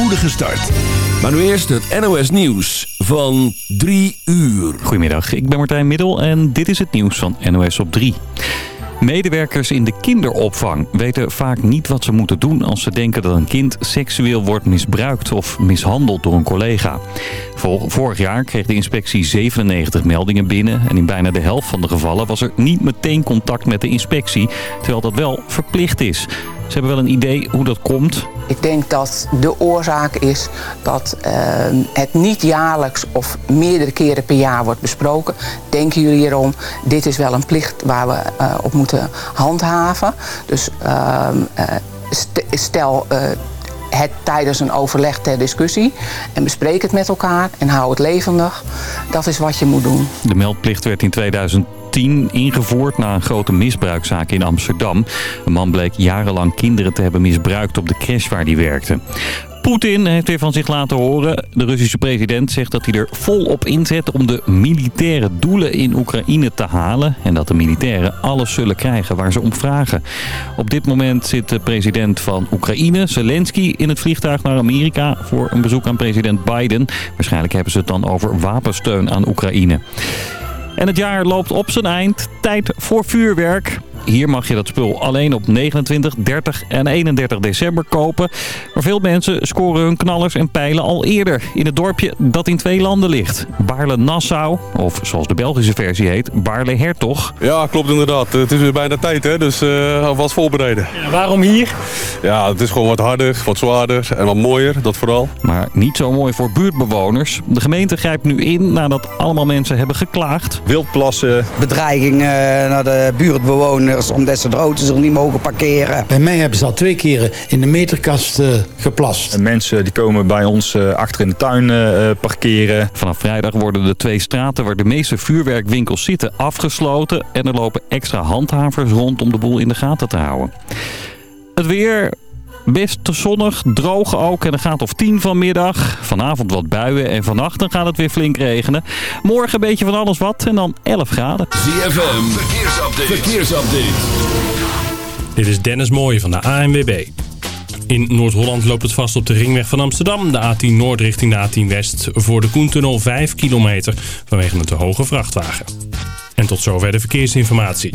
spoedige start. Maar nu eerst het NOS Nieuws van 3 uur. Goedemiddag, ik ben Martijn Middel en dit is het nieuws van NOS op 3. Medewerkers in de kinderopvang weten vaak niet wat ze moeten doen als ze denken dat een kind seksueel wordt misbruikt of mishandeld door een collega. Vorig jaar kreeg de inspectie 97 meldingen binnen en in bijna de helft van de gevallen was er niet meteen contact met de inspectie, terwijl dat wel verplicht is. Ze hebben wel een idee hoe dat komt. Ik denk dat de oorzaak is dat uh, het niet jaarlijks of meerdere keren per jaar wordt besproken. Denken jullie hierom, dit is wel een plicht waar we uh, op moeten handhaven. Dus uh, stel het tijdens een overleg ter discussie. En bespreek het met elkaar en hou het levendig. Dat is wat je moet doen. De meldplicht werd in 2010 ingevoerd na een grote misbruikzaak in Amsterdam. Een man bleek jarenlang kinderen te hebben misbruikt op de crash waar hij werkte. Poetin heeft weer van zich laten horen. De Russische president zegt dat hij er volop inzet om de militaire doelen in Oekraïne te halen. En dat de militairen alles zullen krijgen waar ze om vragen. Op dit moment zit de president van Oekraïne, Zelensky, in het vliegtuig naar Amerika voor een bezoek aan president Biden. Waarschijnlijk hebben ze het dan over wapensteun aan Oekraïne. En het jaar loopt op zijn eind. Tijd voor vuurwerk. Hier mag je dat spul alleen op 29, 30 en 31 december kopen. Maar veel mensen scoren hun knallers en pijlen al eerder in het dorpje dat in twee landen ligt. Baarle-Nassau, of zoals de Belgische versie heet, Baarle-Hertog. Ja, klopt inderdaad. Het is weer bijna tijd, hè? dus uh, alvast voorbereiden. Ja, waarom hier? Ja, het is gewoon wat harder, wat zwaarder en wat mooier, dat vooral. Maar niet zo mooi voor buurtbewoners. De gemeente grijpt nu in nadat allemaal mensen hebben geklaagd. Wildplassen. Bedreiging uh, naar de buurtbewoners omdat ze de auto's er niet mogen parkeren. Bij mij hebben ze al twee keren in de meterkast uh, geplast. En mensen die komen bij ons uh, achter in de tuin uh, parkeren. Vanaf vrijdag worden de twee straten waar de meeste vuurwerkwinkels zitten afgesloten. En er lopen extra handhavers rond om de boel in de gaten te houden. Het weer Best zonnig, droog ook en een gaat of 10 vanmiddag. Vanavond wat buien en vannacht dan gaat het weer flink regenen. Morgen een beetje van alles wat en dan 11 graden. ZFM, verkeersupdate. verkeersupdate. Dit is Dennis Mooij van de ANWB. In Noord-Holland loopt het vast op de ringweg van Amsterdam. De A10 Noord richting de A10 West. Voor de Koentunnel 5 kilometer vanwege een te hoge vrachtwagen. En tot zover de verkeersinformatie.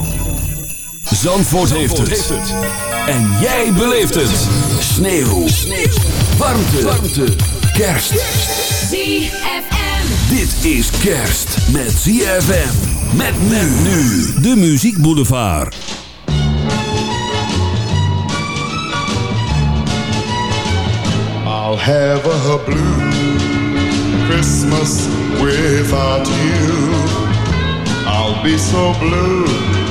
Zandvoort, heeft, het. En jij beleeft het. Sneeuw. Sneeuw. Warmte. Warmte. Kerst. ZFM. Dit is kerst met ZFM. Met men nu. De Muziek Boulevard. I'll have a blue Christmas without you. I'll be so blue.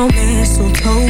So mistletoe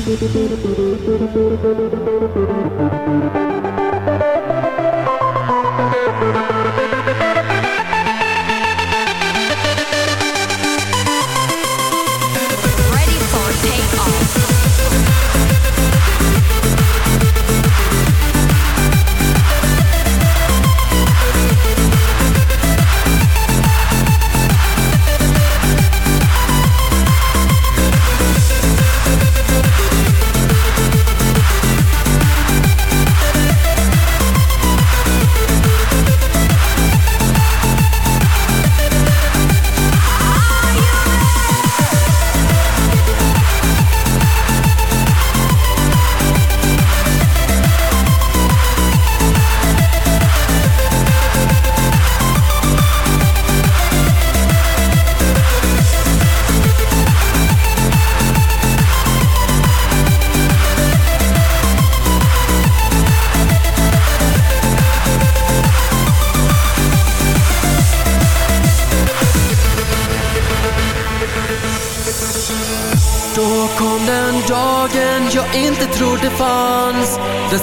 Ready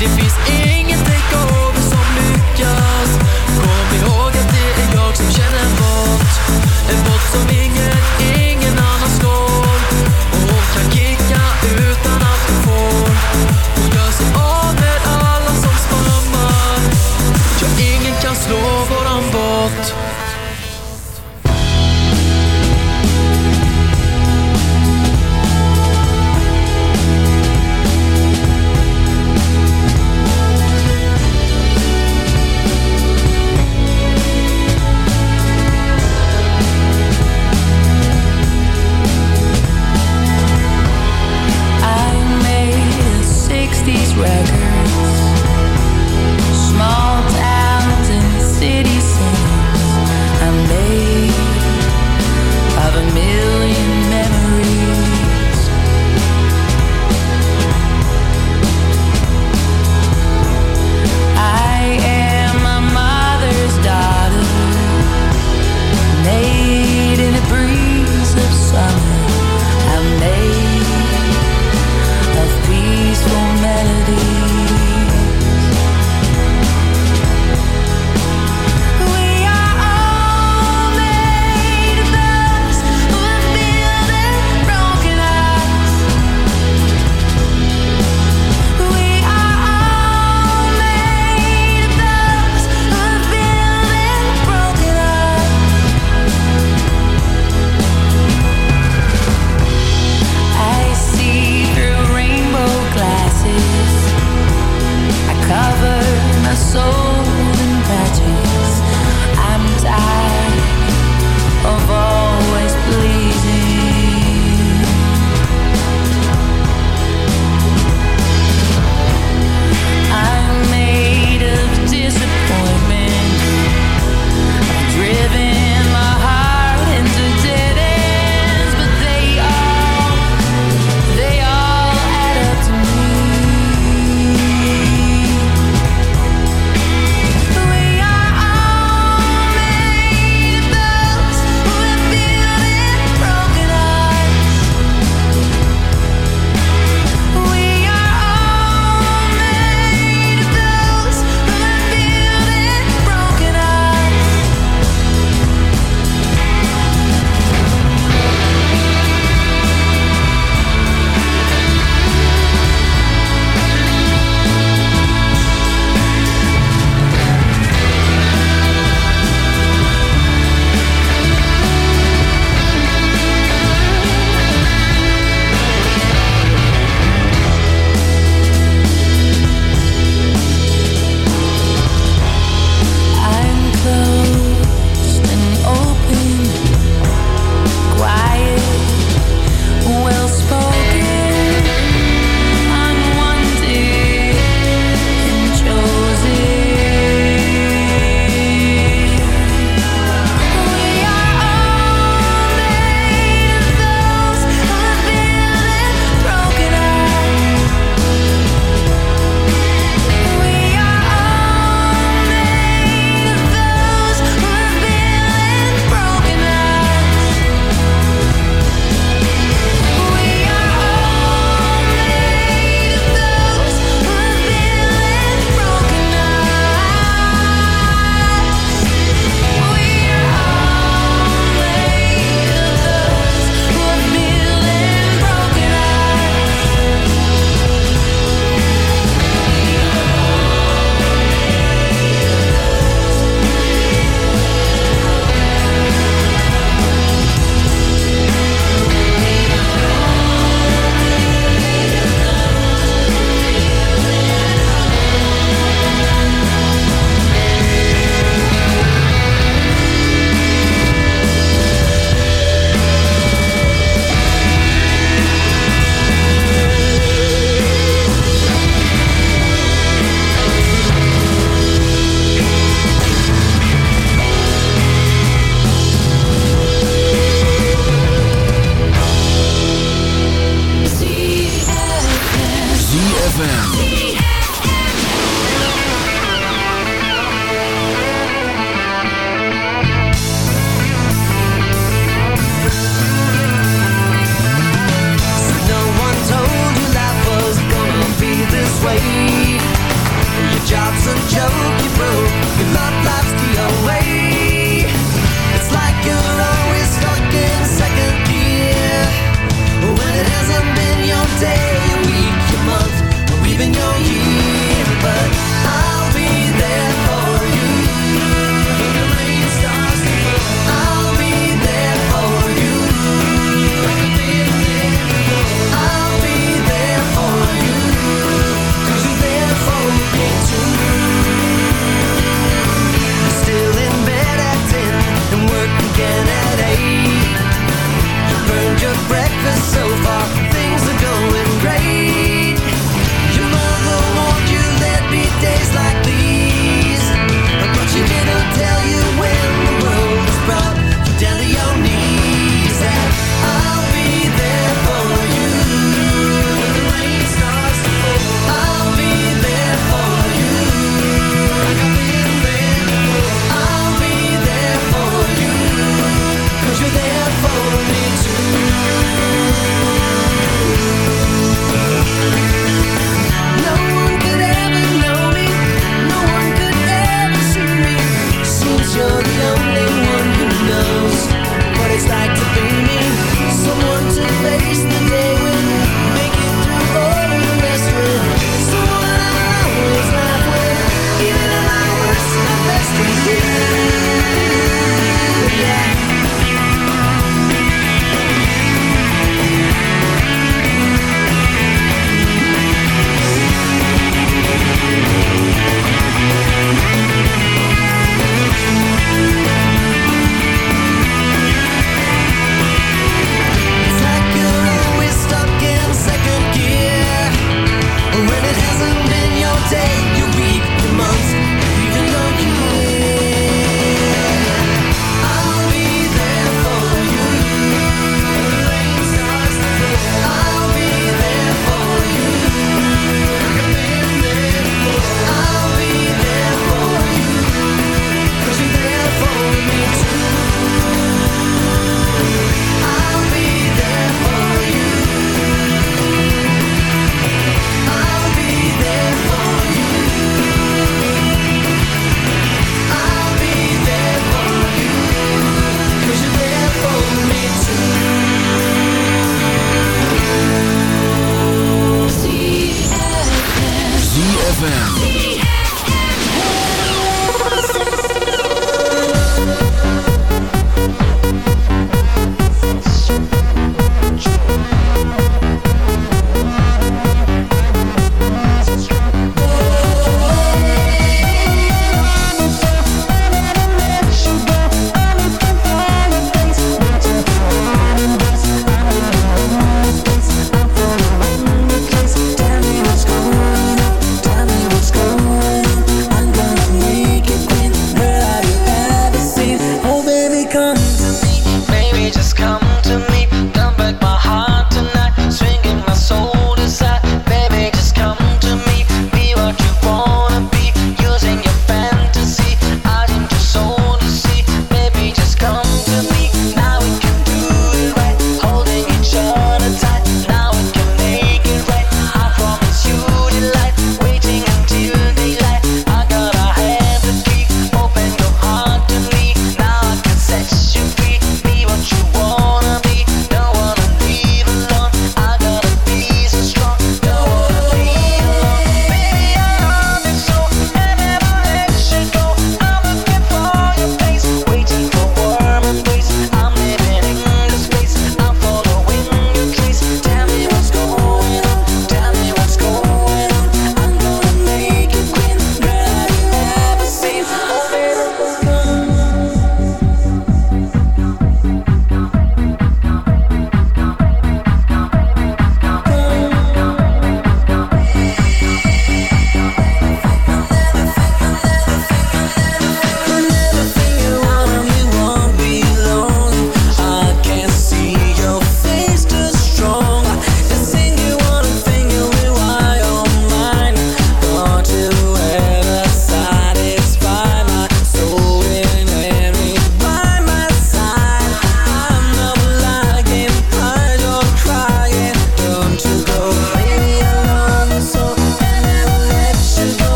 Det finns ingen takeover som lyckas. Kom ihåg att det är jag som känner en bot En bot som ingen, ingen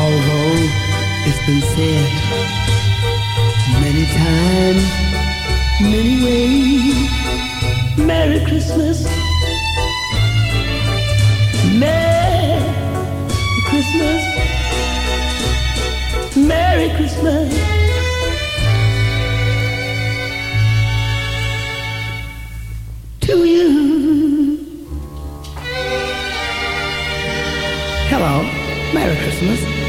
Although it's been said many times, many ways. Merry Christmas. Merry Christmas. Merry Christmas. To you. Hello. Merry Christmas.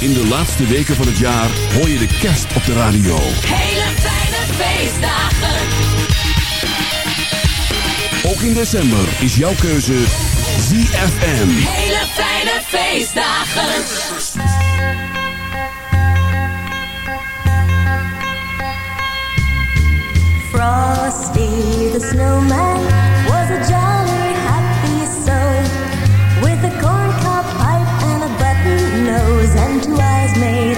In de laatste weken van het jaar hoor je de kerst op de radio. Hele fijne feestdagen. Ook in december is jouw keuze ZFM. Hele fijne feestdagen. Frosty the Snowman was a jolly say